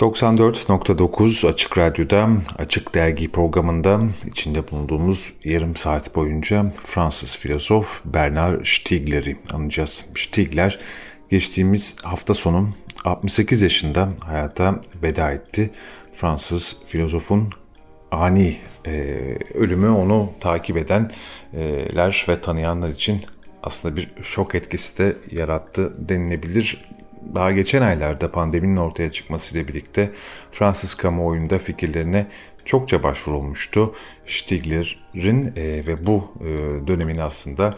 94.9 Açık Radyo'da Açık Dergi programında içinde bulunduğumuz yarım saat boyunca Fransız filozof Bernard Stiegler'i anacağız. Stiegler geçtiğimiz hafta sonu 68 yaşında hayata veda etti. Fransız filozofun ani e, ölümü onu takip edenler ve tanıyanlar için aslında bir şok etkisi de yarattı denilebilir daha geçen aylarda pandeminin ortaya çıkmasıyla birlikte Fransız kamuoyunda fikirlerine çokça başvurulmuştu. Stigler'in e, ve bu e, dönemin aslında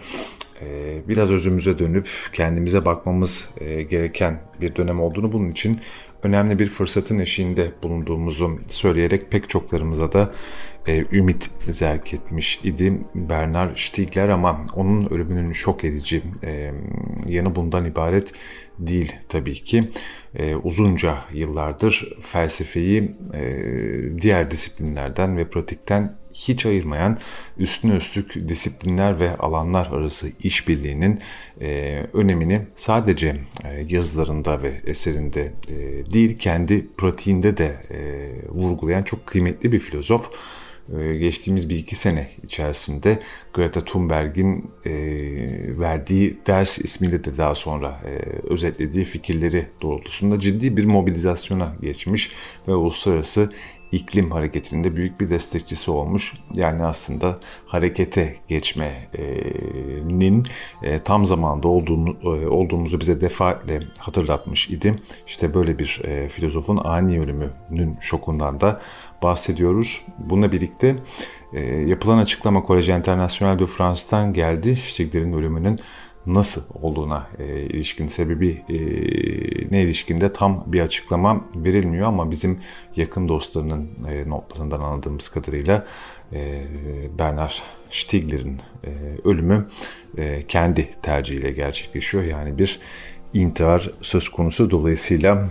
e, biraz özümüze dönüp kendimize bakmamız e, gereken bir dönem olduğunu bunun için önemli bir fırsatın eşiğinde bulunduğumuzu söyleyerek pek çoklarımıza da e, ümit zerk etmiş idi Bernard Stiegler ama onun ölümünün şok edici e, yanı bundan ibaret değil tabii ki. E, uzunca yıllardır felsefeyi e, diğer disiplinlerden ve pratikten hiç ayırmayan üstüne üstlük disiplinler ve alanlar arası işbirliğinin e, önemini sadece e, yazılarında ve eserinde e, değil kendi pratiğinde de e, vurgulayan çok kıymetli bir filozof. Ee, geçtiğimiz bir iki sene içerisinde Greta Thunberg'in e, verdiği ders ismiyle de daha sonra e, özetlediği fikirleri doğrultusunda ciddi bir mobilizasyona geçmiş ve uluslararası iklim hareketinde büyük bir destekçisi olmuş. Yani aslında harekete geçmenin e, tam zamanda olduğumuzu bize defaatle hatırlatmış idi. İşte böyle bir filozofun ani ölümünün şokundan da bahsediyoruz. Bununla birlikte e, yapılan açıklama Collège International de France'tan geldi. Stigler'in ölümünün nasıl olduğuna e, ilişkin sebebi e, ne ilişkinde tam bir açıklama verilmiyor ama bizim yakın dostlarının e, notlarından anladığımız kadarıyla e, Bernard Stiegler'in e, ölümü e, kendi tercihiyle gerçekleşiyor. Yani bir intihar söz konusu dolayısıyla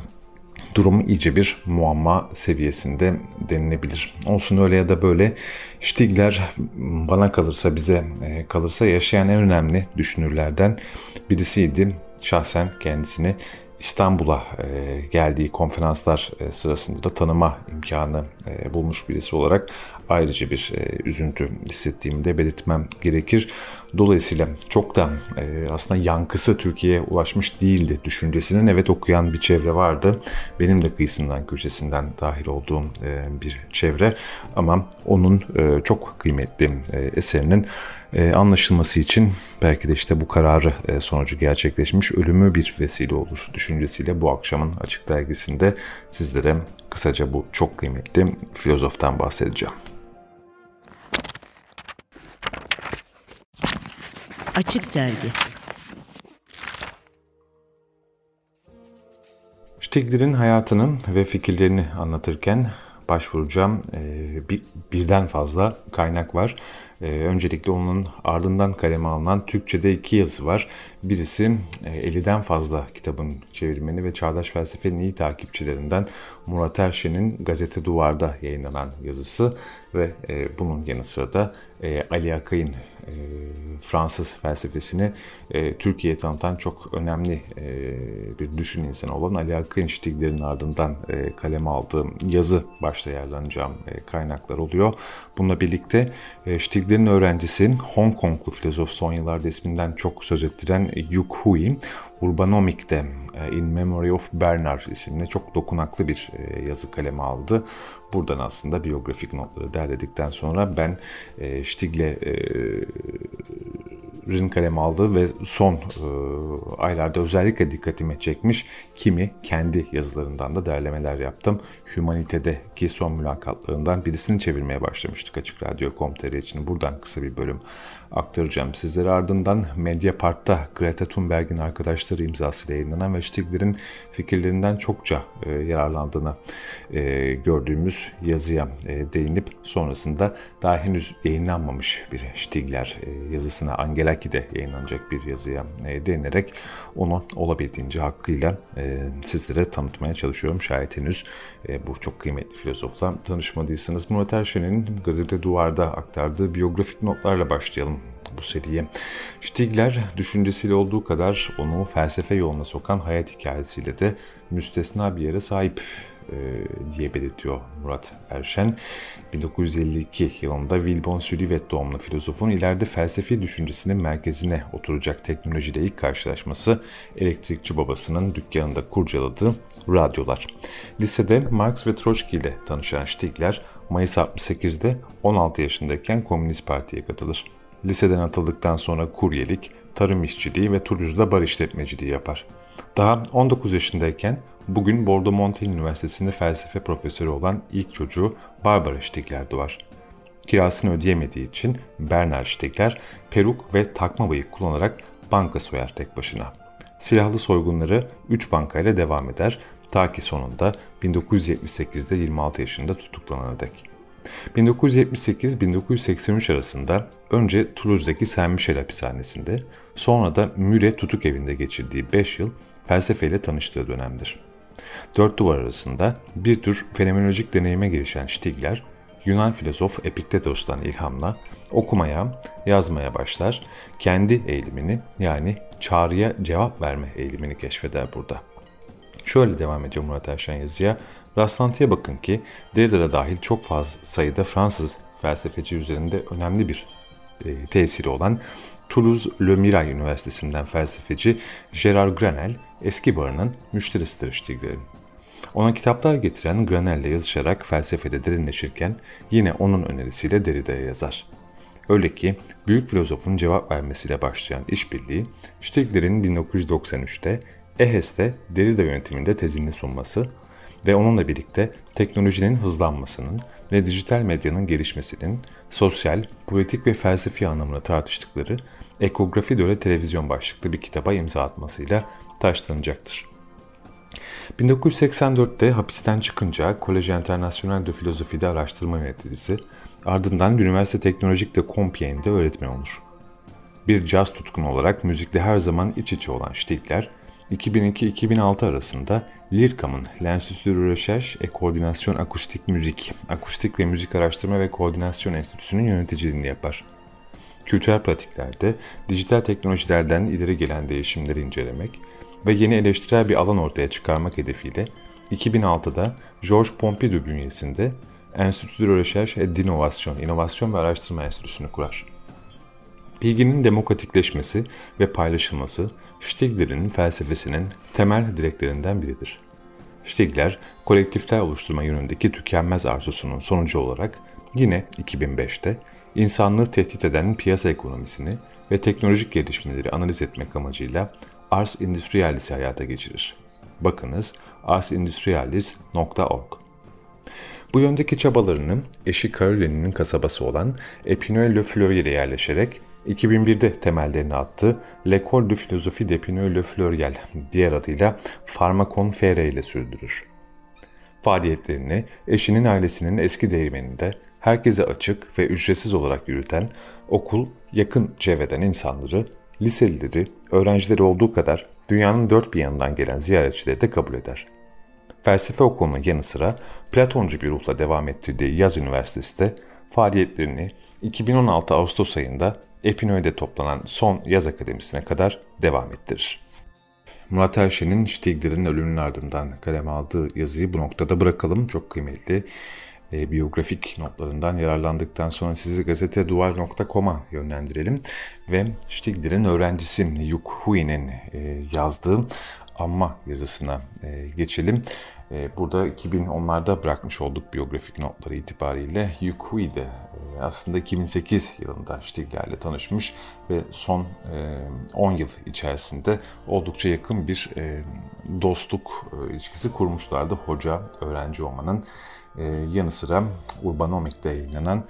durum iyice bir muamma seviyesinde denilebilir. Olsun öyle ya da böyle Stigler bana kalırsa bize e, kalırsa yaşayan en önemli düşünürlerden birisiydi. Şahsen kendisini İstanbul'a e, geldiği konferanslar e, sırasında da tanıma imkanı bulmuş birisi olarak ayrıca bir üzüntü hissettiğimi de belirtmem gerekir. Dolayısıyla çok da e, aslında yankısı Türkiye'ye ulaşmış değildi düşüncesinin. Evet okuyan bir çevre vardı. Benim de kıyısından köşesinden dahil olduğum e, bir çevre. Ama onun e, çok kıymetli e, eserinin e, anlaşılması için belki de işte bu kararı e, sonucu gerçekleşmiş ölümü bir vesile olur düşüncesiyle bu akşamın Açık Dergisi'nde sizlere kısaca bu çok kıymetli filozoftan bahsedeceğim. Açık Dergi Stigler'in hayatının ve fikirlerini anlatırken başvuracağım bir, birden fazla kaynak var. Öncelikle onun ardından kaleme alınan Türkçe'de iki yazı var. Birisi 50'den fazla kitabın çevirmeni ve çağdaş felsefenin iyi takipçilerinden Murat Erşen'in Gazete Duvar'da yayınlanan yazısı ve bunun yanı sıra da Ali Akay'ın e, Fransız felsefesini e, Türkiye'ye tanıtan çok önemli e, bir düşün insanı olan Ali Akın Stigler'in ardından e, kaleme aldığım yazı başta yerleneceğim e, kaynaklar oluyor. Bununla birlikte e, Stigler'in öğrencisi Hong Konglu filozof son yıllarda isminden çok söz ettiren Yuk Hui, Urbanomic'te e, In Memory of Bernard isimli çok dokunaklı bir e, yazı kaleme aldı. Buradan aslında biyografik notları derledikten sonra ben e, Stigler'in kaleme aldığı ve son e, aylarda özellikle dikkatimi çekmiş kimi kendi yazılarından da derlemeler yaptım. Humanite'deki son mülakatlarından birisini çevirmeye başlamıştık Açık Radyo.com.tr için. Buradan kısa bir bölüm aktaracağım sizlere. Ardından Mediapark'ta Greta Thunberg'in arkadaşları imzasıyla yayınlanan ve Stigler'in fikirlerinden çokça e, yararlandığını e, gördüğümüz yazıya e, değinip sonrasında daha henüz yayınlanmamış bir Stigler e, yazısına Angelaki'de yayınlanacak bir yazıya e, değinerek onu olabildiğince hakkıyla e, sizlere tanıtmaya çalışıyorum. Şayet henüz e, bu çok kıymetli filozofla tanışmadıysanız Murat Erşen'in Gazete Duvar'da aktardığı biyografik notlarla başlayalım bu seriye. Stigler düşüncesiyle olduğu kadar onu felsefe yoluna sokan hayat hikayesiyle de müstesna bir yere sahip. E, diye belirtiyor Murat Erşen. 1952 yılında Wilbon Sülüvet doğumlu filozofun ileride felsefi düşüncesinin merkezine oturacak teknolojiyle ilk karşılaşması elektrikçi babasının dükkanında kurcaladığı radyolar. Lisede Marx ve Troçki ile tanışan Stigler Mayıs 68'de 16 yaşındayken Komünist Parti'ye katılır. Liseden atıldıktan sonra kuryelik, tarım işçiliği ve Toulouse'da bar işletmeciliği yapar. Daha 19 yaşındayken bugün Bordeaux Montaigne Üniversitesi'nde felsefe profesörü olan ilk çocuğu Barbara Stigler doğar. Kirasını ödeyemediği için Bernard Stigler peruk ve takma bıyık kullanarak banka soyar tek başına. Silahlı soygunları 3 bankayla devam eder ta ki sonunda 1978'de 26 yaşında tutuklanana dek. 1978-1983 arasında önce Toulouse'daki Saint Michel hapishanesinde sonra da Müre tutuk evinde geçirdiği 5 yıl felsefeyle tanıştığı dönemdir. Dört duvar arasında bir tür fenomenolojik deneyime girişen Stigler, Yunan filozof Epiktetos'tan ilhamla okumaya, yazmaya başlar, kendi eğilimini yani çağrıya cevap verme eğilimini keşfeder burada. Şöyle devam ediyor Murat Erşen yazıya. Rastlantıya bakın ki Derrida dahil çok fazla sayıda Fransız felsefeci üzerinde önemli bir e, tesiri olan Toulouse Le Mirail Üniversitesi'nden felsefeci Gérard Granel eski barının müşterisidir Stigler'in. Ona kitaplar getiren Granel'le yazışarak felsefede derinleşirken yine onun önerisiyle Derrida'ya yazar. Öyle ki büyük filozofun cevap vermesiyle başlayan işbirliği Stigler'in 1993'te EHES'te Derrida yönetiminde tezini sunması ve onunla birlikte teknolojinin hızlanmasının ve dijital medyanın gelişmesinin sosyal, politik ve felsefi anlamını tartıştıkları Ekografi Döle Televizyon başlıklı bir kitaba imza atmasıyla taşlanacaktır. 1984'te hapisten çıkınca Collège International de Philosophie'de araştırma yöneticisi, ardından Üniversite Teknolojik de Compiègne'de öğretmen olur. Bir caz tutkunu olarak müzikle her zaman iç içe olan Stigler, 2002-2006 arasında LIRCAM'ın l'Institut de Recherche et Coordination Akustik Müzik, Akustik ve Müzik Araştırma ve Koordinasyon Enstitüsü'nün yöneticiliğini yapar. Kültürel pratiklerde dijital teknolojilerden ileri gelen değişimleri incelemek ve yeni eleştirel bir alan ortaya çıkarmak hedefiyle 2006'da Georges Pompidou bünyesinde Enstitü de Recherche et d'Innovation, İnovasyon ve Araştırma Enstitüsü'nü kurar. Bilginin demokratikleşmesi ve paylaşılması Stigler'in felsefesinin temel direklerinden biridir. Stigler, kolektifler oluşturma yönündeki tükenmez arzusunun sonucu olarak yine 2005'te insanlığı tehdit eden piyasa ekonomisini ve teknolojik gelişmeleri analiz etmek amacıyla Ars Industrialis'i hayata geçirir. Bakınız arsindustrialis.org Bu yöndeki çabalarını eşi Caroline'nin kasabası olan Epineuil-le-Fleury'e yerleşerek 2001'de temellerini attı L'École de Philosophie d'Épineuil-le-Fleuriel, diğer adıyla Pharmacon FR ile sürdürür. Faaliyetlerini eşinin ailesinin eski değirmeninde herkese açık ve ücretsiz olarak yürüten okul yakın çevreden insanları, liselileri, öğrencileri olduğu kadar dünyanın dört bir yanından gelen ziyaretçileri de kabul eder. Felsefe okulunun yanı sıra Platoncu bir ruhla devam ettirdiği Yaz Üniversitesi de faaliyetlerini 2016 Ağustos ayında Epinoy'de toplanan son yaz akademisine kadar devam ettirir. Murat Erşen'in Stigler'in ölümünün ardından kaleme aldığı yazıyı bu noktada bırakalım. Çok kıymetli e, biyografik notlarından yararlandıktan sonra sizi gazeteduvar.com'a yönlendirelim. Ve Stigler'in öğrencisi Yuk Hui'nin e, yazdığı Amma yazısına e, geçelim. E, burada 2010'larda bırakmış olduk biyografik notları itibariyle. Yuk Hui de e, aslında 2008 yılında Stigler'le tanışmış ve son 10 yıl içerisinde oldukça yakın bir dostluk ilişkisi kurmuşlardı hoca öğrenci olmanın yanı sıra Urbanomic'te yayınlanan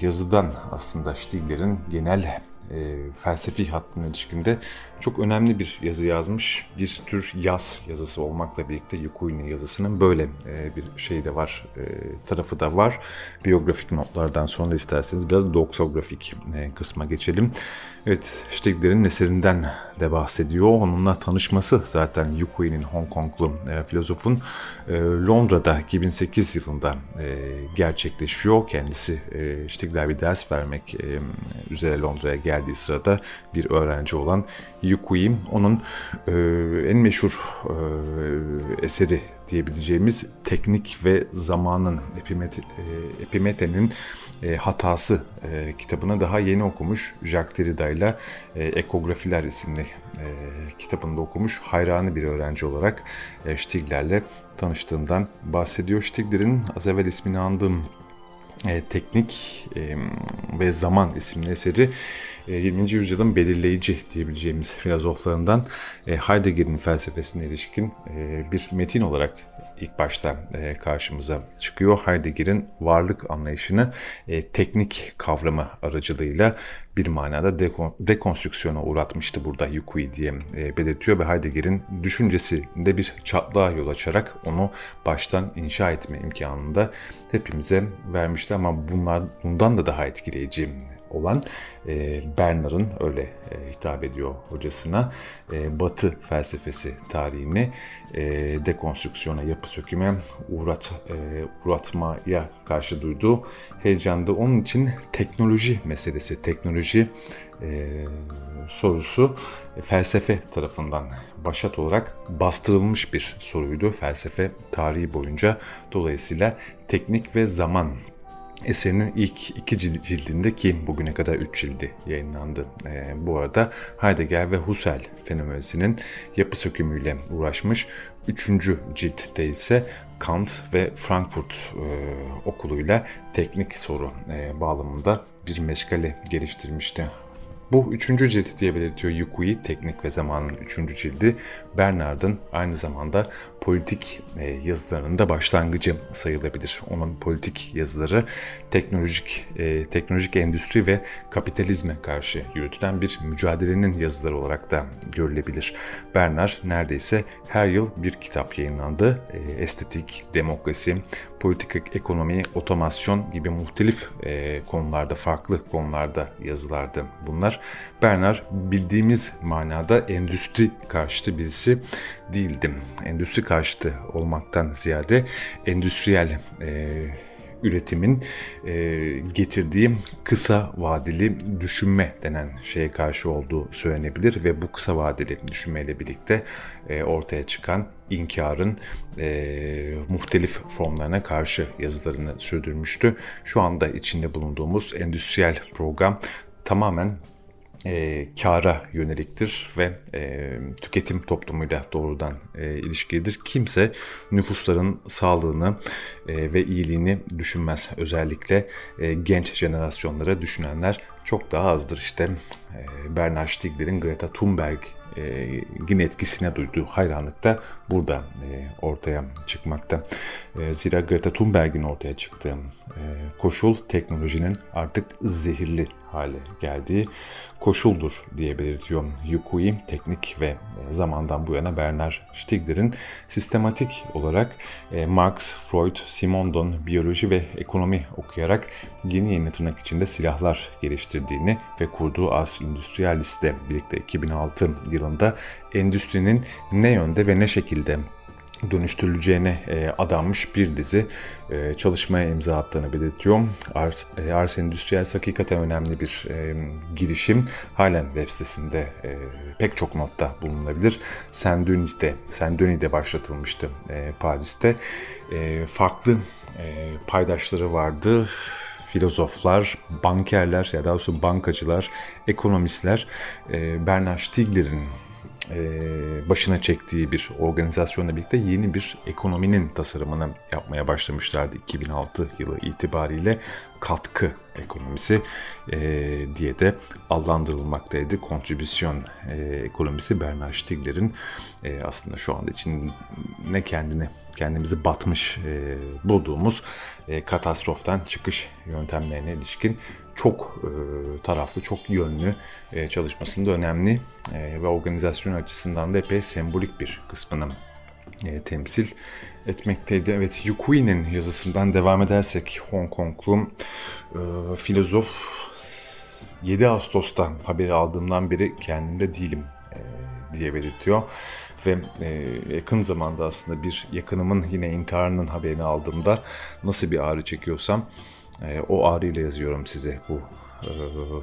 yazıdan aslında Stigler'in genel e, felsefi hattına ilişkinde çok önemli bir yazı yazmış. Bir tür yaz yazısı olmakla birlikte Yukui'nin yazısının böyle e, bir şey de var, e, tarafı da var. Biyografik notlardan sonra isterseniz biraz doksografik e, kısma geçelim. Evet, Stigler'in eserinden de bahsediyor. Onunla tanışması zaten Yukui'nin Hong Konglu filozofun Londra'da 2008 yılında gerçekleşiyor. Kendisi e, bir ders vermek e, üzere Londra'ya geldiği sırada bir öğrenci olan Yukui onun e, en meşhur e, eseri diyebileceğimiz teknik ve zamanın Epimet, e, e, hatası e, kitabını daha yeni okumuş. Jacques Derrida ile e, Ekografiler isimli e, kitabını da okumuş. Hayranı bir öğrenci olarak e, Stigler'le tanıştığından bahsediyor. Stigler'in az evvel ismini andığım e, Teknik e, ve Zaman isimli eseri 20. yüzyılın belirleyici diyebileceğimiz filozoflarından e, Heidegger'in felsefesine ilişkin e, bir metin olarak ilk başta e, karşımıza çıkıyor. Heidegger'in varlık anlayışını e, teknik kavramı aracılığıyla bir manada dekon, dekonstrüksiyona uğratmıştı burada Yukui diye e, belirtiyor ve Heidegger'in düşüncesinde bir çatlağa yol açarak onu baştan inşa etme imkanını da hepimize vermişti ama bunlar bundan da daha etkileyici olan e, Bernard'ın öyle e, hitap ediyor hocasına e, Batı felsefesi tarihini e, dekonstrüksiyona, yapı söküme uğrat, e, uğratmaya karşı duyduğu heyecanda onun için teknoloji meselesi, teknoloji e, sorusu felsefe tarafından başat olarak bastırılmış bir soruydu felsefe tarihi boyunca. Dolayısıyla teknik ve zaman Eserinin ilk iki cildinde ki bugüne kadar üç cildi yayınlandı. E, bu arada Heidegger ve Husserl fenomenolojisinin yapı sökümüyle uğraşmış. Üçüncü ciltte ise Kant ve Frankfurt e, okuluyla teknik soru e, bağlamında bir meşgale geliştirmişti. Bu üçüncü cilt diye belirtiyor Yukui, Teknik ve Zamanın üçüncü cildi. Bernard'ın aynı zamanda politik e, yazılarının da başlangıcı sayılabilir. Onun politik yazıları teknolojik e, teknolojik endüstri ve kapitalizme karşı yürütülen bir mücadelenin yazıları olarak da görülebilir. Bernard neredeyse her yıl bir kitap yayınlandı. E, estetik, demokrasi, politik ekonomi, otomasyon gibi muhtelif konularda, farklı konularda yazılardı bunlar. Bernard bildiğimiz manada endüstri karşıtı birisi değildim. Endüstri karşıtı olmaktan ziyade endüstriyel e, üretimin e, getirdiği kısa vadeli düşünme denen şeye karşı olduğu söylenebilir ve bu kısa vadeli düşünmeyle birlikte e, ortaya çıkan inkarın e, muhtelif formlarına karşı yazılarını sürdürmüştü. Şu anda içinde bulunduğumuz endüstriyel program tamamen e, kara yöneliktir ve e, tüketim toplumuyla doğrudan e, ilişkilidir. Kimse nüfusların sağlığını e, ve iyiliğini düşünmez. Özellikle e, genç jenerasyonlara düşünenler çok daha azdır. İşte e, Bernard Stiegler'in Greta Thunberg e, yine etkisine duyduğu hayranlık da burada e, ortaya çıkmakta. E, zira Greta Thunberg'in ortaya çıktığı e, koşul teknolojinin artık zehirli hale geldiği koşuldur diye belirtiyor Yukui. Teknik ve zamandan bu yana Bernard Stiegler'in sistematik olarak Marx, Freud, Simondon biyoloji ve ekonomi okuyarak yeni yeni tırnak içinde silahlar geliştirdiğini ve kurduğu As Industrialis'te birlikte 2006 yılında endüstrinin ne yönde ve ne şekilde dönüştürüleceğine e, adanmış bir dizi e, çalışmaya imza attığını belirtiyor. Ars, e, Ars Industrials hakikaten önemli bir girişim. Halen web sitesinde pek çok notta bulunabilir. Saint-Denis'de, Saint-Denis'de başlatılmıştı Paris'te. Farklı paydaşları vardı filozoflar, bankerler ya daha doğrusu bankacılar, ekonomistler e, Bernard Stiegler'in e, başına çektiği bir organizasyonla birlikte yeni bir ekonominin tasarımını yapmaya başlamışlardı 2006 yılı itibariyle katkı ekonomisi e, diye de adlandırılmaktaydı. Kontribüsyon e, ekonomisi Bernard Stiegler'in aslında şu anda için ne kendini kendimizi batmış e, bulduğumuz e, katastroftan çıkış yöntemlerine ilişkin çok e, taraflı, çok yönlü e, çalışmasında önemli e, ve organizasyon açısından da epey sembolik bir kısmını e, temsil etmekteydi. Evet, Yukui'nin yazısından devam edersek Hong Konglu e, filozof 7 Ağustos'ta haberi aldığımdan beri kendimde değilim e, diye belirtiyor. Ve e, yakın zamanda aslında bir yakınımın yine intiharının haberini aldığımda nasıl bir ağrı çekiyorsam e, o ağrıyla yazıyorum size bu e,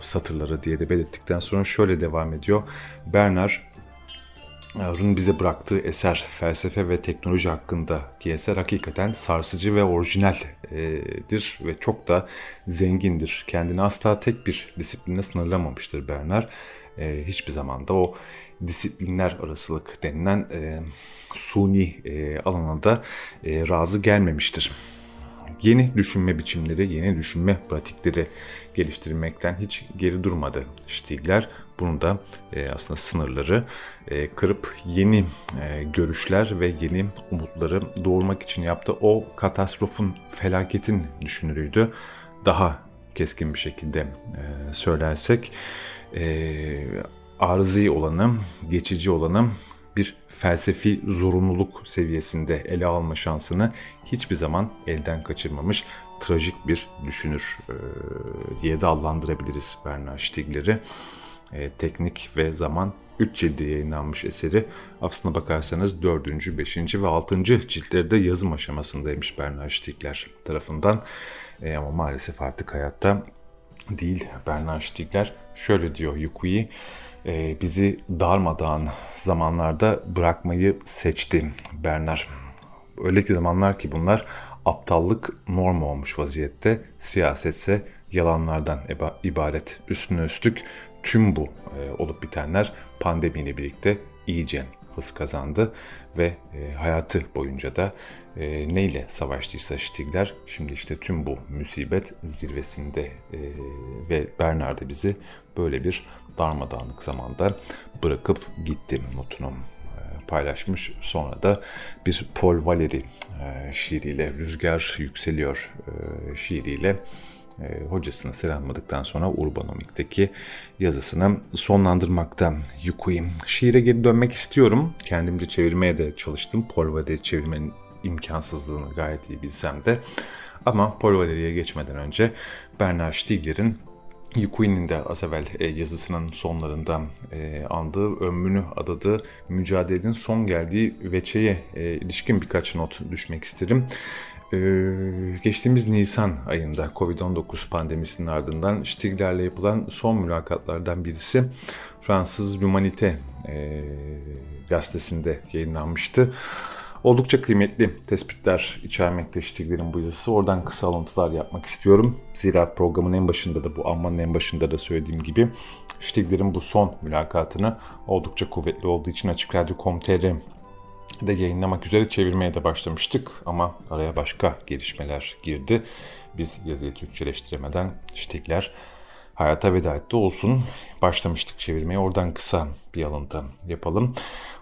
satırları diye de belirttikten sonra şöyle devam ediyor. Bernard Run bize bıraktığı eser felsefe ve teknoloji hakkındaki eser hakikaten sarsıcı ve orijinaldir ve çok da zengindir. Kendini asla tek bir disipline sınırlamamıştır Bernard. E, hiçbir zamanda o disiplinler arasılık denilen suni alana da razı gelmemiştir yeni düşünme biçimleri, yeni düşünme pratikleri geliştirmekten hiç geri durmadı Stigler. Bunu da e, aslında sınırları e, kırıp yeni e, görüşler ve yeni umutları doğurmak için yaptı. O katastrofun, felaketin düşünürüydü. Daha keskin bir şekilde e, söylersek e, arızi olanı, geçici olanı bir felsefi zorunluluk seviyesinde ele alma şansını hiçbir zaman elden kaçırmamış trajik bir düşünür e, diye de adlandırabiliriz Bernard Stiegler'i. E, teknik ve zaman 3 cilde yayınlanmış eseri aslına bakarsanız 4. 5. ve 6. ciltlerde yazım aşamasındaymış Bernard Stiegler tarafından. E, ama maalesef artık hayatta değil Bernard Stiegler. Şöyle diyor Yukui, e, bizi darmadağın zamanlarda bırakmayı seçti Bernard. Öyle ki zamanlar ki bunlar aptallık norm olmuş vaziyette, siyasetse yalanlardan ibaret. Üstüne üstlük tüm bu e, olup bitenler pandemiyle birlikte iyice hız kazandı ve e, hayatı boyunca da e, neyle savaştıysa Stigler şimdi işte tüm bu musibet zirvesinde e, ve Bernard bizi böyle bir darmadağınık zamanda bırakıp gitti notunu paylaşmış. Sonra da bir Paul Valéry e, şiiriyle Rüzgar Yükseliyor e, şiiriyle e, hocasını selamladıktan sonra Urbanomik'teki yazısını sonlandırmakta Yukui. Şiire geri dönmek istiyorum. Kendimce çevirmeye de çalıştım. Polvade çevirmenin imkansızlığını gayet iyi bilsem de. Ama Polvade'ye geçmeden önce Bernard Stiegler'in Yukui'nin de az evvel e, yazısının sonlarında e, andığı, ömrünü adadığı mücadelenin son geldiği veçeye e, ilişkin birkaç not düşmek isterim. Geçtiğimiz Nisan ayında Covid-19 pandemisinin ardından Stigler'le yapılan son mülakatlardan birisi Fransız Humanité e, gazetesinde yayınlanmıştı. Oldukça kıymetli tespitler içermekte Stigler'in bu yazısı. Oradan kısa alıntılar yapmak istiyorum. Zira programın en başında da bu ammanın en başında da söylediğim gibi Stigler'in bu son mülakatını oldukça kuvvetli olduğu için Açık Radyo.com.tr de yayınlamak üzere çevirmeye de başlamıştık ama araya başka gelişmeler girdi. Biz yazıyı Türkçeleştiremeden Stigler hayata veda etti olsun. Başlamıştık çevirmeye oradan kısa bir alıntı yapalım.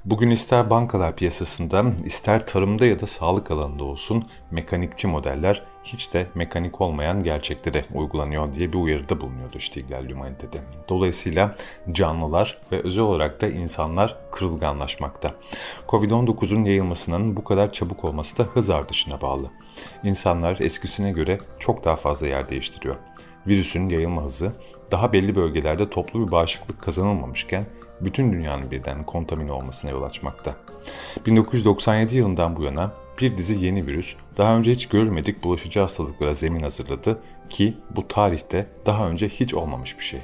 Bugün ister bankalar piyasasında ister tarımda ya da sağlık alanında olsun mekanikçi modeller hiç de mekanik olmayan gerçeklere uygulanıyor diye bir uyarıda bulunuyordu Stiglitz Humanity'de. Dolayısıyla canlılar ve özel olarak da insanlar kırılganlaşmakta. Covid-19'un yayılmasının bu kadar çabuk olması da hız artışına bağlı. İnsanlar eskisine göre çok daha fazla yer değiştiriyor. Virüsün yayılma hızı daha belli bölgelerde toplu bir bağışıklık kazanılmamışken bütün dünyanın birden kontamine olmasına yol açmakta. 1997 yılından bu yana bir dizi yeni virüs daha önce hiç görülmedik bulaşıcı hastalıklara zemin hazırladı ki bu tarihte daha önce hiç olmamış bir şey.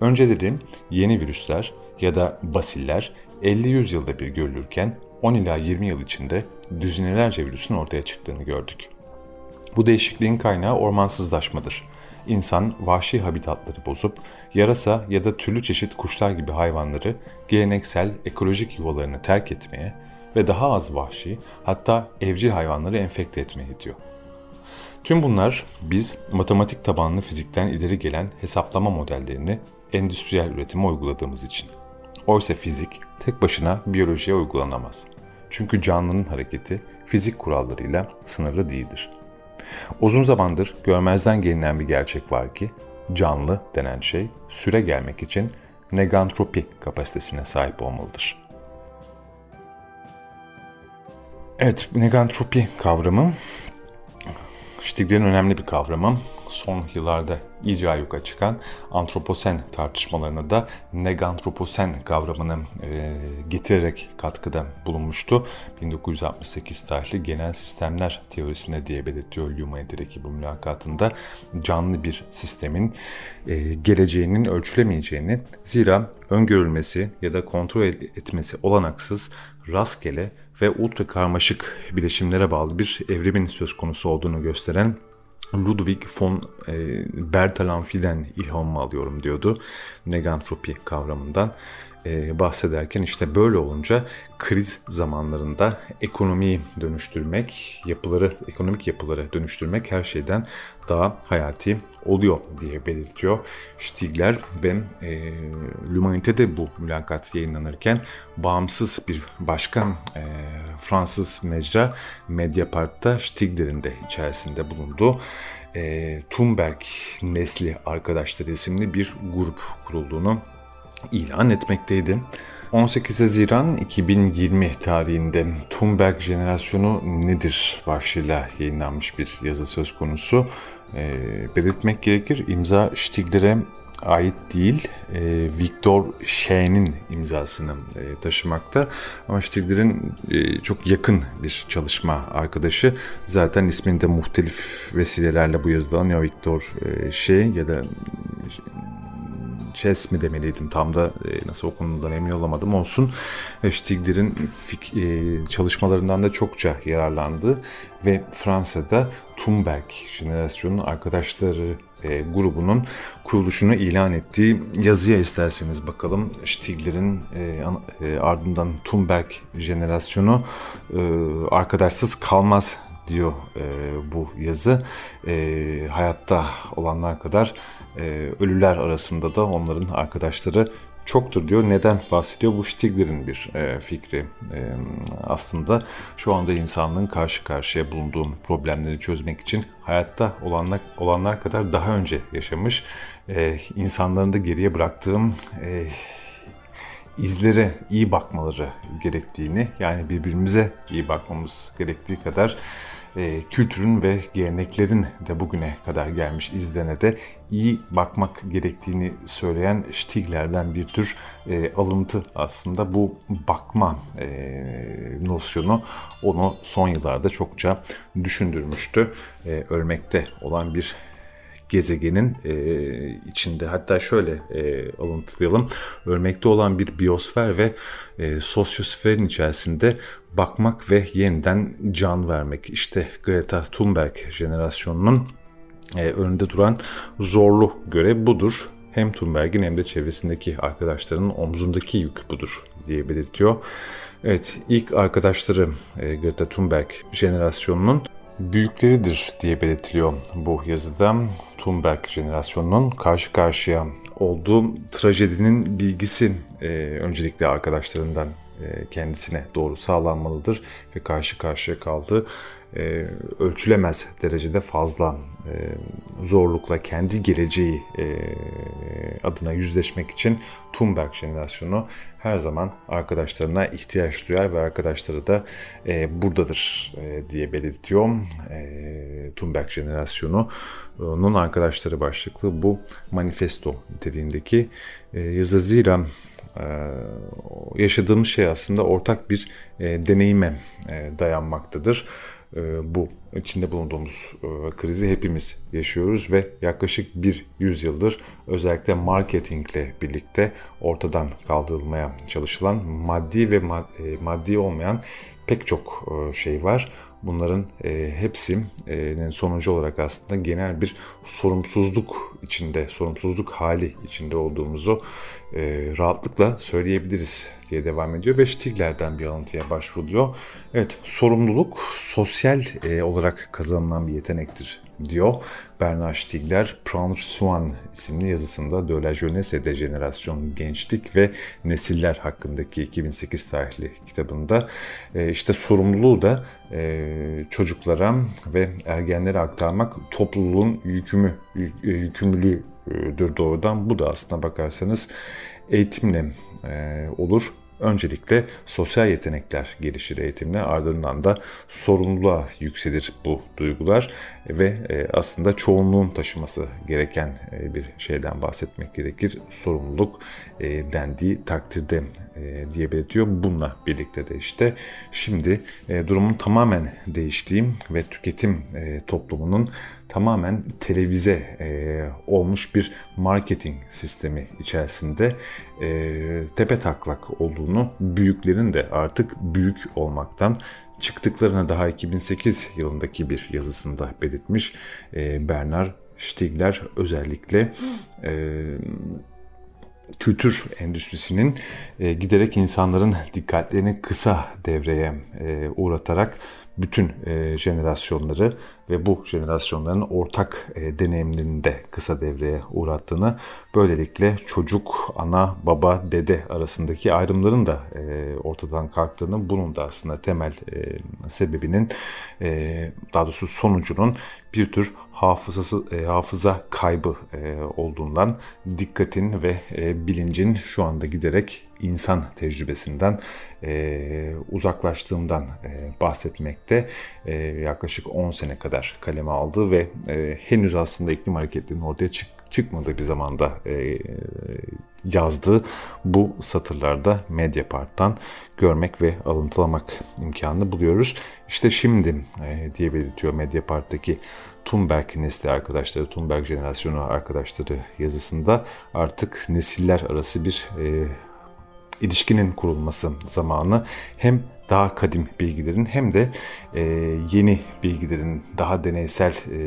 Önceleri yeni virüsler ya da basiller 50-100 yılda bir görülürken 10 ila 20 yıl içinde düzinelerce virüsün ortaya çıktığını gördük. Bu değişikliğin kaynağı ormansızlaşmadır. İnsan vahşi habitatları bozup yarasa ya da türlü çeşit kuşlar gibi hayvanları geleneksel ekolojik yuvalarını terk etmeye ve daha az vahşi hatta evcil hayvanları enfekte etmeye gidiyor. Tüm bunlar biz matematik tabanlı fizikten ileri gelen hesaplama modellerini endüstriyel üretime uyguladığımız için. Oysa fizik tek başına biyolojiye uygulanamaz. Çünkü canlının hareketi fizik kurallarıyla sınırlı değildir. Uzun zamandır görmezden gelinen bir gerçek var ki canlı denen şey süre gelmek için negantropi kapasitesine sahip olmalıdır. Evet, negantropi kavramı Stigler'in önemli bir kavramı. son yıllarda iyice ayyuka çıkan antroposen tartışmalarına da negantroposen kavramını e, getirerek katkıda bulunmuştu. 1968 tarihli genel sistemler teorisine diye belirtiyor Humanited'deki bu mülakatında canlı bir sistemin e, geleceğinin ölçülemeyeceğini zira öngörülmesi ya da kontrol etmesi olanaksız rastgele ve ultra karmaşık bileşimlere bağlı bir evrimin söz konusu olduğunu gösteren Ludwig von e, Bertalanffy'den ilhamımı alıyorum diyordu negantropi kavramından. E, bahsederken işte böyle olunca kriz zamanlarında ekonomiyi dönüştürmek, yapıları, ekonomik yapıları dönüştürmek her şeyden daha hayati oluyor diye belirtiyor Stigler ve e, L'Humanité bu mülakat yayınlanırken bağımsız bir başkan e, Fransız mecra Mediapart'ta Stigler'in de içerisinde bulunduğu e, Thunberg nesli arkadaşları isimli bir grup kurulduğunu ilan etmekteydi. 18 Haziran 2020 tarihinde Thunberg jenerasyonu nedir başlığıyla yayınlanmış bir yazı söz konusu. E, belirtmek gerekir imza Stigler'e ait değil e, Viktor Şen'in imzasını e, taşımakta. Ama Stigler'in e, çok yakın bir çalışma arkadaşı. Zaten isminde muhtelif vesilelerle bu yazıda anıyor Viktor e, Şe ya da Chess mi demeliydim tam da e, nasıl okunduğundan emin olamadım olsun. Stigler'in e, çalışmalarından da çokça yararlandı ve Fransa'da Thunberg jenerasyonun arkadaşları e, grubunun kuruluşunu ilan ettiği yazıya isterseniz bakalım. Stigler'in e, e, ardından Thunberg jenerasyonu e, arkadaşsız kalmaz diyor e, bu yazı. E, hayatta olanlar kadar e, ölüler arasında da onların arkadaşları çoktur diyor. Neden bahsediyor? Bu Stigler'in bir e, fikri. E, aslında şu anda insanlığın karşı karşıya bulunduğu problemleri çözmek için hayatta olanlar, olanlar kadar daha önce yaşamış e, insanların da geriye bıraktığım e, izlere iyi bakmaları gerektiğini yani birbirimize iyi bakmamız gerektiği kadar e, kültürün ve geleneklerin de bugüne kadar gelmiş izlerine de iyi bakmak gerektiğini söyleyen Stigler'den bir tür e, alıntı aslında. Bu bakma e, nosyonu onu son yıllarda çokça düşündürmüştü. E, ölmekte olan bir gezegenin e, içinde. Hatta şöyle e, alıntılayalım ölmekte olan bir biyosfer ve e, sosyosferin içerisinde bakmak ve yeniden can vermek işte Greta Thunberg jenerasyonunun e, önünde duran zorlu görev budur. Hem Thunberg'in hem de çevresindeki arkadaşlarının omzundaki yük budur diye belirtiyor. Evet ilk arkadaşları e, Greta Thunberg jenerasyonunun büyükleridir diye belirtiliyor bu yazıda. Thunberg jenerasyonunun karşı karşıya olduğu trajedinin bilgisi e, öncelikle arkadaşlarından kendisine doğru sağlanmalıdır ve karşı karşıya kaldığı e, ölçülemez derecede fazla e, zorlukla kendi geleceği e, adına yüzleşmek için Thunberg jenerasyonu her zaman arkadaşlarına ihtiyaç duyar ve arkadaşları da e, buradadır e, diye belirtiyor. E, Thunberg jenerasyonunun arkadaşları başlıklı bu manifesto niteliğindeki e, yazı zira e, yaşadığımız şey aslında ortak bir e, deneyime e, dayanmaktadır. E, bu içinde bulunduğumuz e, krizi hepimiz yaşıyoruz ve yaklaşık bir yüzyıldır özellikle marketingle birlikte ortadan kaldırılmaya çalışılan maddi ve maddi olmayan pek çok şey var. Bunların e, hepsinin sonucu olarak aslında genel bir sorumsuzluk içinde, sorumsuzluk hali içinde olduğumuzu e, rahatlıkla söyleyebiliriz diye devam ediyor ve Stigler'den bir alıntıya başvuruluyor. Evet, sorumluluk sosyal e, olarak kazanılan bir yetenektir diyor. Bernard Stiegler, Prendre Soin isimli yazısında De la Jeunesse de Génération Gençlik ve Nesiller hakkındaki 2008 tarihli kitabında e, işte sorumluluğu da e, çocuklara ve ergenlere aktarmak topluluğun yükümü, yükümlülüğüdür doğrudan. Bu da aslına bakarsanız eğitimle e, olur. Öncelikle sosyal yetenekler gelişir eğitimle ardından da sorumluluğa yükselir bu duygular. Ve e, aslında çoğunluğun taşıması gereken e, bir şeyden bahsetmek gerekir. Sorumluluk e, dendiği takdirde diye belirtiyor. Bununla birlikte de işte şimdi durumun tamamen değiştiği ve tüketim toplumunun tamamen televize olmuş bir marketing sistemi içerisinde tepe taklak olduğunu, büyüklerin de artık büyük olmaktan çıktıklarını daha 2008 yılındaki bir yazısında belirtmiş e, Bernard Stiegler. Özellikle e, kültür endüstrisinin e, giderek insanların dikkatlerini kısa devreye e, uğratarak bütün e, jenerasyonları ve bu jenerasyonların ortak e, deneyimlerini de kısa devreye uğrattığını, böylelikle çocuk, ana, baba, dede arasındaki ayrımların da e, ortadan kalktığını, bunun da aslında temel e, sebebinin, e, daha doğrusu sonucunun bir tür hafızası e, hafıza kaybı e, olduğundan dikkatin ve e, bilincin şu anda giderek insan tecrübesinden e, uzaklaştığından e, bahsetmekte. E, yaklaşık 10 sene kadar kaleme aldı ve e, henüz aslında iklim hareketlerinin ortaya çık çıkmadığı bir zamanda e, yazdığı bu satırlarda Mediapart'tan görmek ve alıntılamak imkanını buluyoruz. İşte şimdi e, diye belirtiyor Mediapart'taki Thunberg nesli arkadaşları, Thunberg jenerasyonu arkadaşları yazısında artık nesiller arası bir e, ilişkinin kurulması zamanı hem daha kadim bilgilerin hem de e, yeni bilgilerin daha deneysel e,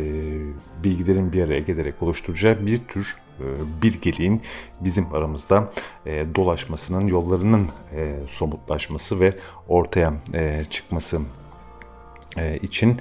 bilgilerin bir araya gelerek oluşturacağı bir tür e, bilgeliğin bizim aramızda e, dolaşmasının yollarının e, somutlaşması ve ortaya çıkması için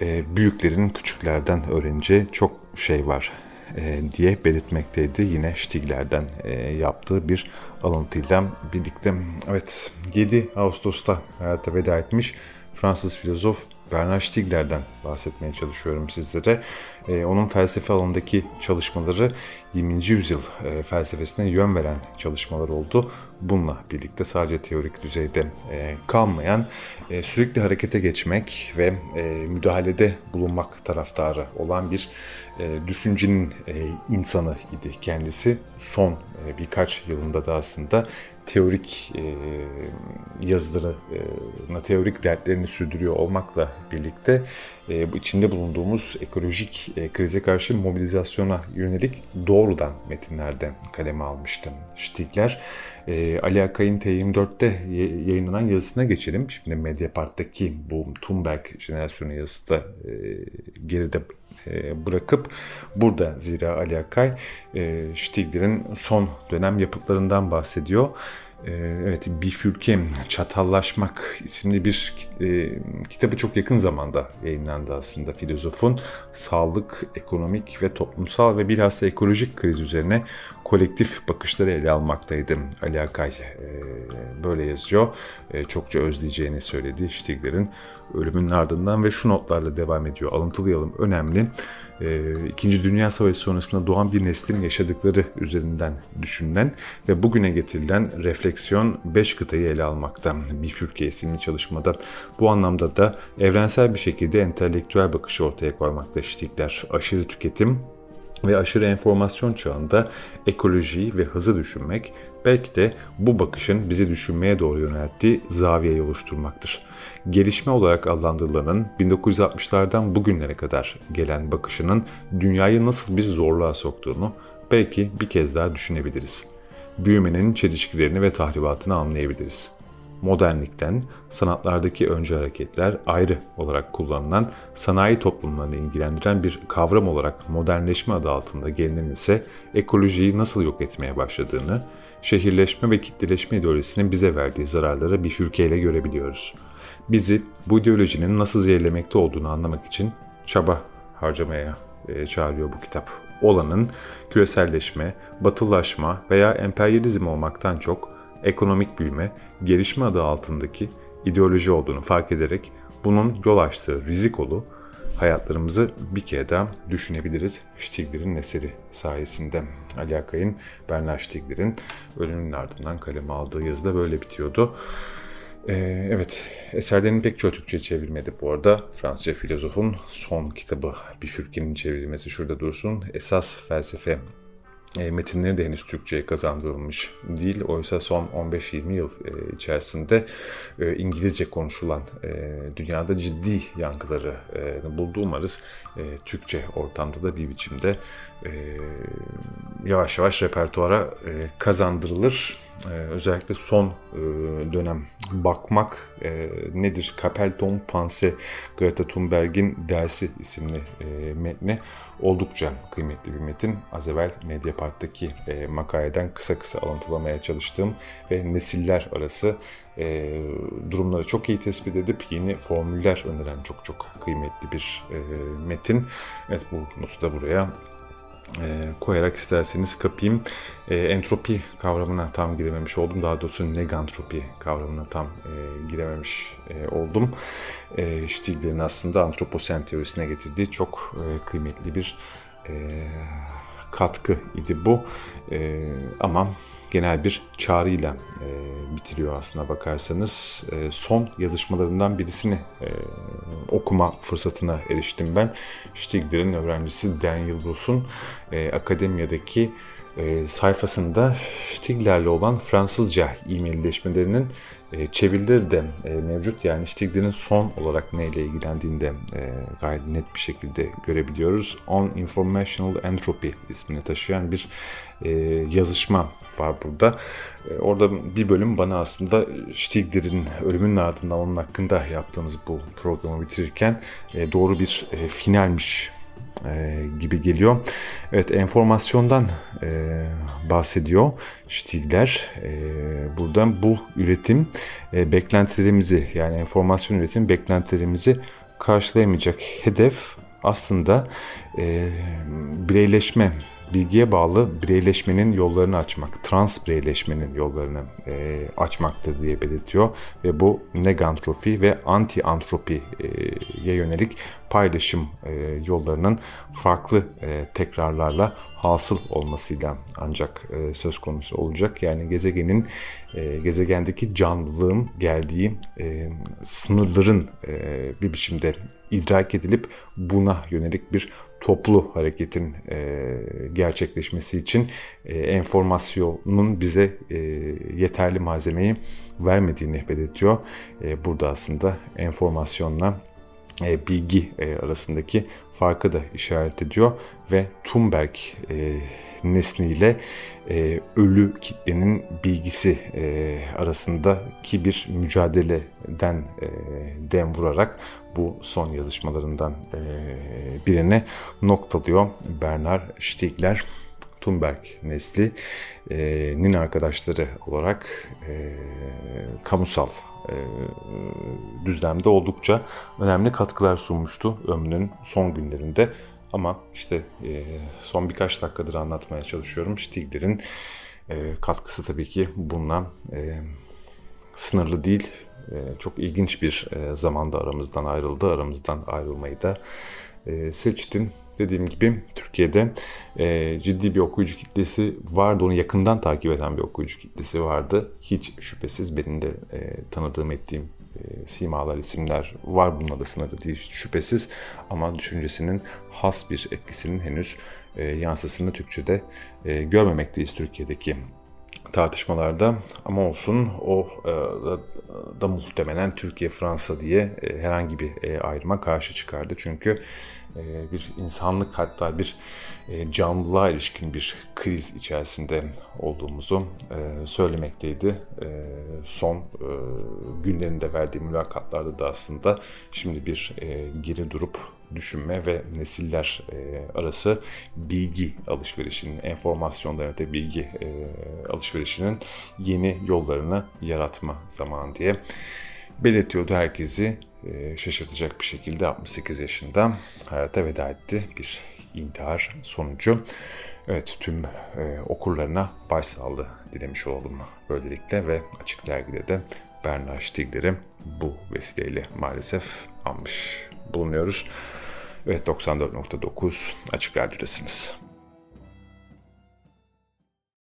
e, büyüklerin küçüklerden öğreneceği çok şey var e, diye belirtmekteydi. Yine Stigler'den e, yaptığı bir alıntıyla birlikte. Evet 7 Ağustos'ta hayata veda etmiş Fransız filozof Bernard Stiegler'den bahsetmeye çalışıyorum sizlere. Ee, onun felsefe alanındaki çalışmaları 20. yüzyıl e, felsefesine yön veren çalışmalar oldu. Bununla birlikte sadece teorik düzeyde e, kalmayan, e, sürekli harekete geçmek ve e, müdahalede bulunmak taraftarı olan bir e, düşüncenin e, insanı idi kendisi. Son e, birkaç yılında da aslında teorik e, yazılarına, teorik dertlerini sürdürüyor olmakla birlikte e, bu içinde bulunduğumuz ekolojik e, krize karşı mobilizasyona yönelik doğrudan metinlerde kaleme almıştım Stigler. E, Ali Akay'ın T24'te yayınlanan yazısına geçelim. Şimdi Mediapart'taki bu Thunberg jenerasyonu yazısı da geride bırakıp burada zira Ali Akay e, Stigler'in son dönem yapıtlarından bahsediyor. E, evet, Bifürke, Çatallaşmak isimli bir kitabı çok yakın zamanda yayınlandı aslında filozofun. Sağlık, ekonomik ve toplumsal ve bilhassa ekolojik kriz üzerine kolektif bakışları ele almaktaydı Ali Akay. Böyle yazıyor. Çokça özleyeceğini söyledi Stigler'in ölümünün ardından ve şu notlarla devam ediyor. Alıntılayalım önemli. E, İkinci Dünya Savaşı sonrasında doğan bir neslin yaşadıkları üzerinden düşünülen ve bugüne getirilen refleksiyon 5 kıtayı ele almakta. Bifürke isimli çalışmada bu anlamda da evrensel bir şekilde entelektüel bakışı ortaya koymakta Stiegler. Aşırı tüketim, ve aşırı enformasyon çağında ekolojiyi ve hızı düşünmek belki de bu bakışın bizi düşünmeye doğru yönelttiği zaviyeyi oluşturmaktır gelişme olarak adlandırılanın 1960'lardan bugünlere kadar gelen bakışının dünyayı nasıl bir zorluğa soktuğunu belki bir kez daha düşünebiliriz. Büyümenin çelişkilerini ve tahribatını anlayabiliriz. Modernlikten sanatlardaki önce hareketler ayrı olarak kullanılan sanayi toplumlarını ilgilendiren bir kavram olarak modernleşme adı altında gelinen ise ekolojiyi nasıl yok etmeye başladığını, şehirleşme ve kitleleşme ideolojisinin bize verdiği zararları bir fürkeyle görebiliyoruz.'' bizi bu ideolojinin nasıl zehirlemekte olduğunu anlamak için çaba harcamaya e, çağırıyor bu kitap. Olanın küreselleşme, batılılaşma veya emperyalizm olmaktan çok ekonomik büyüme, gelişme adı altındaki ideoloji olduğunu fark ederek bunun yol açtığı rizikolu hayatlarımızı bir kere daha düşünebiliriz. Stigler'in eseri sayesinde Ali Akay'ın, Bernard Stigler'in ölümünün ardından kaleme aldığı yazıda böyle bitiyordu. Ee, evet, eserlerinin pek çoğu Türkçe çevirmedi bu arada. Fransızca filozofun son kitabı Bir Fürke'nin çevrilmesi şurada dursun. Esas felsefe e, metinleri de henüz Türkçe'ye kazandırılmış değil. Oysa son 15-20 yıl e, içerisinde e, İngilizce konuşulan dünyada ciddi yankıları e, buldu. Umarız Türkçe ortamda da bir biçimde yavaş yavaş repertuara kazandırılır. E, özellikle son e, dönem bakmak e, nedir? Kapelton Panse Greta Thunberg'in Dersi isimli e, metni oldukça kıymetli bir metin. Az evvel Mediapark'taki e, makaleden kısa kısa alıntılamaya çalıştığım ve nesiller arası e, durumları çok iyi tespit edip yeni formüller öneren çok çok kıymetli bir e, metin. Evet bu notu da buraya e, koyarak isterseniz kapayım. E, entropi kavramına tam girememiş oldum. Daha doğrusu negantropi kavramına tam e, girememiş e, oldum. E, Stigler'in aslında antroposen teorisine getirdiği çok e, kıymetli bir e, katkı idi bu. E, ama genel bir çağrıyla e, bitiriyor aslına bakarsanız. E, son yazışmalarından birisini e, okuma fırsatına eriştim ben. Stigler'in öğrencisi Daniel Bruce'un e, akademiyadaki e, sayfasında Stigler'le olan Fransızca e-mailleşmelerinin e, e, mevcut. Yani Stigler'in son olarak neyle ilgilendiğini de e, gayet net bir şekilde görebiliyoruz. On Informational Entropy ismini taşıyan bir e, yazışma var burada. E, orada bir bölüm bana aslında Stigler'in ölümünün ardından onun hakkında yaptığımız bu programı bitirirken e, doğru bir e, finalmiş e, gibi geliyor. Evet enformasyondan e, bahsediyor Stigler. E, buradan bu üretim e, beklentilerimizi yani enformasyon üretim beklentilerimizi karşılayamayacak hedef aslında e, bireyleşme bilgiye bağlı bireyleşmenin yollarını açmak, trans bireyleşmenin yollarını e, açmaktır diye belirtiyor. Ve bu negantrofi ve anti-antropiye yönelik paylaşım e, yollarının farklı e, tekrarlarla hasıl olmasıyla ancak e, söz konusu olacak. Yani gezegenin, e, gezegendeki canlılığın geldiği e, sınırların e, bir biçimde idrak edilip buna yönelik bir toplu hareketin e, gerçekleşmesi için e, enformasyonun bize e, yeterli malzemeyi vermediğini belirtiyor. E, burada aslında enformasyonla e, bilgi e, arasındaki farkı da işaret ediyor ve Thunberg e, nesniyle e, ölü kitlenin bilgisi e, arasındaki bir mücadeleden e, dem vurarak bu son yazışmalarından e, birine noktalıyor Bernard Stiegler. Thunberg neslinin arkadaşları olarak e, kamusal e, düzlemde oldukça önemli katkılar sunmuştu ömrünün son günlerinde. Ama işte e, son birkaç dakikadır anlatmaya çalışıyorum. Stigler'in e, katkısı tabii ki bununla e, sınırlı değil. E, çok ilginç bir e, zamanda aramızdan ayrıldı. Aramızdan ayrılmayı da e, seçtim. Dediğim gibi Türkiye'de e, ciddi bir okuyucu kitlesi vardı. Onu yakından takip eden bir okuyucu kitlesi vardı. Hiç şüphesiz benim de e, tanıdığım ettiğim e, simalar, isimler var bununla da sınırlı değil şüphesiz. Ama düşüncesinin has bir etkisinin henüz e, yansısını Türkçe'de e, görmemekteyiz Türkiye'deki tartışmalarda ama olsun o e, da, da muhtemelen Türkiye Fransa diye e, herhangi bir e, ayrıma karşı çıkardı çünkü e, bir insanlık hatta bir e, canlılığa ilişkin bir kriz içerisinde olduğumuzu e, söylemekteydi. Son günlerinde verdiği mülakatlarda da aslında şimdi bir geri durup düşünme ve nesiller arası bilgi alışverişinin, enformasyonların öte bilgi alışverişinin yeni yollarını yaratma zamanı diye belirtiyordu herkesi e, şaşırtacak bir şekilde 68 yaşında hayata veda etti. Bir intihar sonucu. Evet tüm e, okurlarına başsağlığı dilemiş olalım böylelikle ve Açık Dergi'de de Bernard Stiegler'i bu vesileyle maalesef almış bulunuyoruz. Evet 94.9 Açık Radyo'dasınız.